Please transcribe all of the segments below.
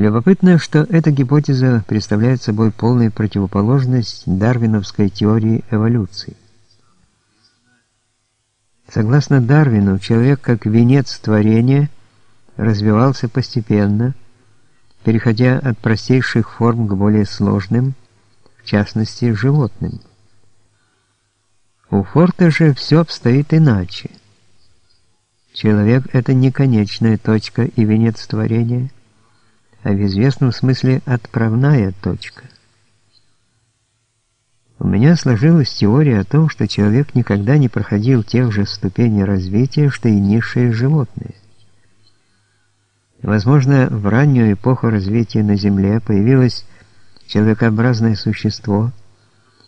Любопытно, что эта гипотеза представляет собой полную противоположность дарвиновской теории эволюции. Согласно Дарвину, человек как венец творения развивался постепенно, переходя от простейших форм к более сложным, в частности, животным. У Форта же все обстоит иначе. Человек – это не конечная точка и венец творения, а в известном смысле отправная точка. У меня сложилась теория о том, что человек никогда не проходил тех же ступеней развития, что и низшие животные. Возможно, в раннюю эпоху развития на Земле появилось человекообразное существо,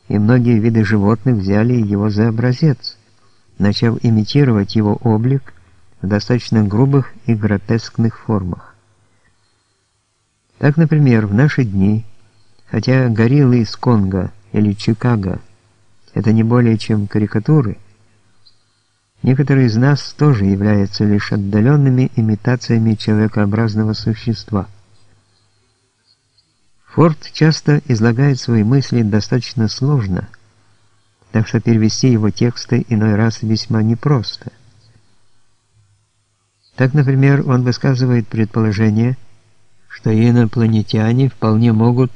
и многие виды животных взяли его за образец, начав имитировать его облик в достаточно грубых и гротескных формах. Так, например, в наши дни, хотя гориллы из Конго или Чикаго – это не более чем карикатуры, некоторые из нас тоже являются лишь отдаленными имитациями человекообразного существа. Форд часто излагает свои мысли достаточно сложно, так что перевести его тексты иной раз весьма непросто – так, например, он высказывает предположение, что инопланетяне вполне могут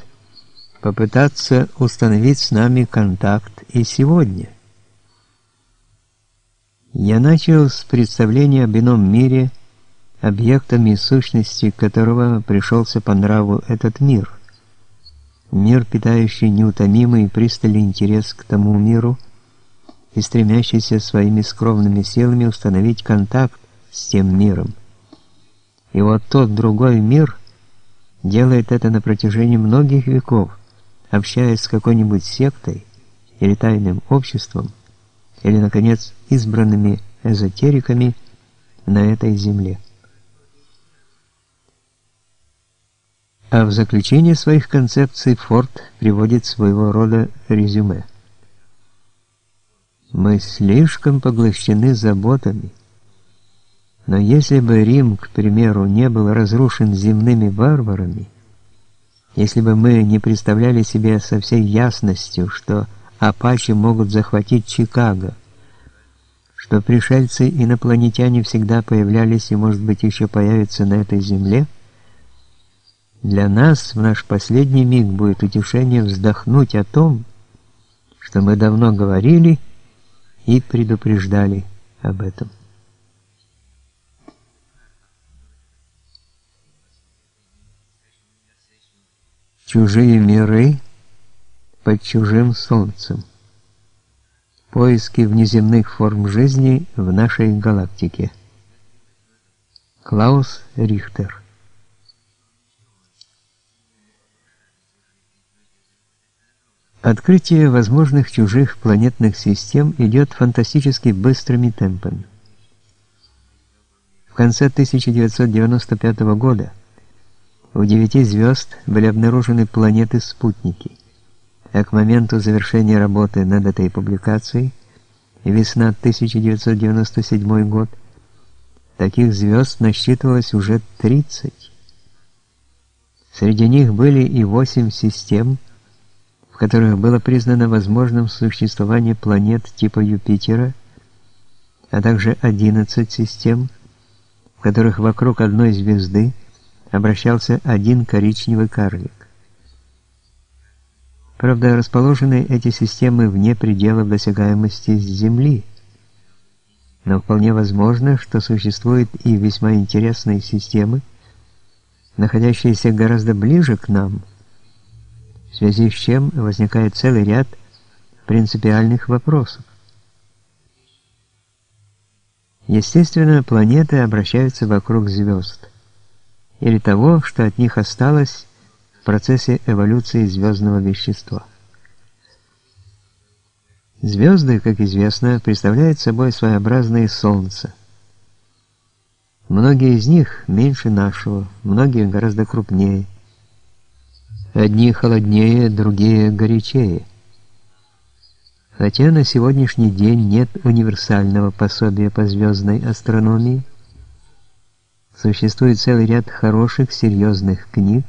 попытаться установить с нами контакт и сегодня. Я начал с представления об ином мире, объектами сущности которого пришелся по нраву этот мир. Мир, питающий неутомимый и пристальный интерес к тому миру и стремящийся своими скромными силами установить контакт с тем миром. И вот тот другой мир делает это на протяжении многих веков, общаясь с какой-нибудь сектой или тайным обществом, или, наконец, избранными эзотериками на этой земле. А в заключение своих концепций Форд приводит своего рода резюме. Мы слишком поглощены заботами, но если бы Рим, к примеру, не был разрушен земными варварами, если бы мы не представляли себе со всей ясностью, что апачи могут захватить Чикаго, что пришельцы-инопланетяне всегда появлялись и, может быть, еще появятся на этой земле, для нас в наш последний миг будет утешение вздохнуть о том, что мы давно говорили и предупреждали об этом. Чужие миры под чужим солнцем. Поиски внеземных форм жизни в нашей галактике. Клаус Рихтер Открытие возможных чужих планетных систем идет фантастически быстрыми темпами. В конце 1995 года у девяти звезд были обнаружены планеты-спутники, а к моменту завершения работы над этой публикацией, весна 1997 год, таких звезд насчитывалось уже 30. Среди них были и 8 систем, в которых было признано возможным существование планет типа Юпитера, а также 11 систем, в которых вокруг одной звезды обращался один коричневый карлик. Правда, расположены эти системы вне пределов досягаемости Земли, но вполне возможно, что существуют и весьма интересные системы, находящиеся гораздо ближе к нам, в связи с чем возникает целый ряд принципиальных вопросов. Естественно, планеты обращаются вокруг звезд – или того, что от них осталось в процессе эволюции звездного вещества. Звезды, как известно, представляют собой своеобразные солнца. Многие из них меньше нашего, многие гораздо крупнее. Одни холоднее, другие горячее. Хотя на сегодняшний день нет универсального пособия по звездной астрономии, Существует целый ряд хороших, серьезных книг,